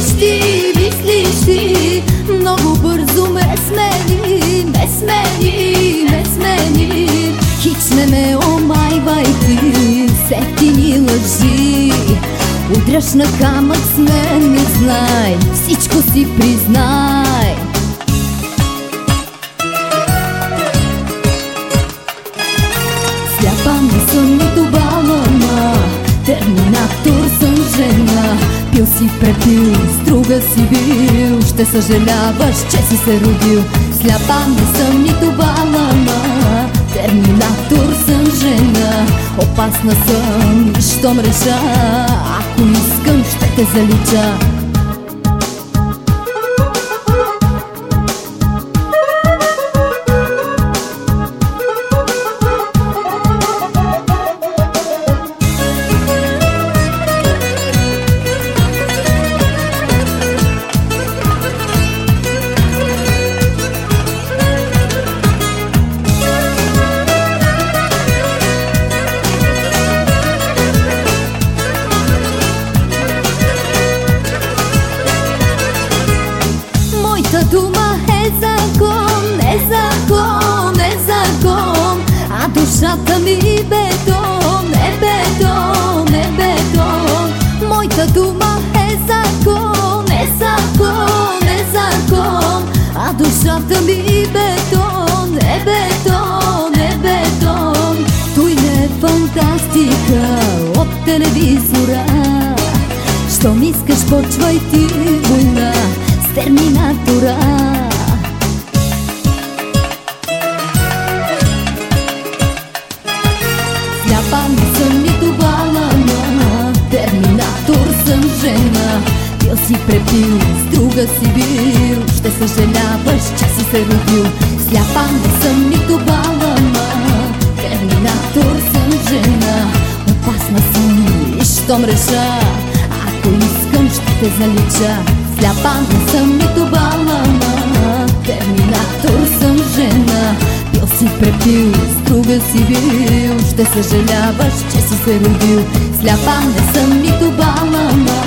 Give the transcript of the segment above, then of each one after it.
Мислиш ти Много бързо ме смени Ме смени, ме смени. Хич не ме омайвай ти Сетини лъжи. Удряш на камък с мен, не знай Всичко си признай. Сляпа не съм нито балама Терминатор съм жена. Пил си препил, друга си бил. Ще съжаляваш, че си се родил. Сляпа не съм нито балама Терминатор съм жена. Опасна съм щом реша. Ако искам, ще те залича душата ми бетон, е бетон, е бетон Моята дума е закон, е закон, е закон. А душата ми бетон, е бетон, е бетон Той не е фантастика от телевизора. Щом искаш, почвай ти война с терминатора си препил, с друга си бил. Ще съжаляваш, че си се родил. Сляпа не съм нито балама Терминатор съм жена. Опасна съм и щом реша. Ако искам, ще те залича. Сляпа не съм нито балама Терминатор съм жена. Бил си препил, с друга си бил. Ще съжаляваш, че си се родил. Сляпа не съм нито балама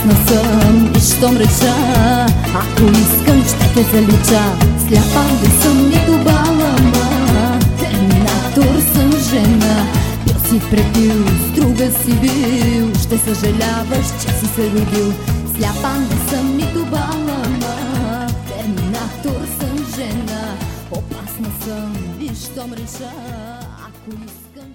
Опасна съм и щом реша Ако искам, ще те залича. Сляпа не съм нито балама Терминатор съм жена. Бил си препил, с друга си бил. Ще съжаляваш, че си се родил. Сляпа не съм нито балама Терминатор съм жена. Опасна съм и щом реша Ако искам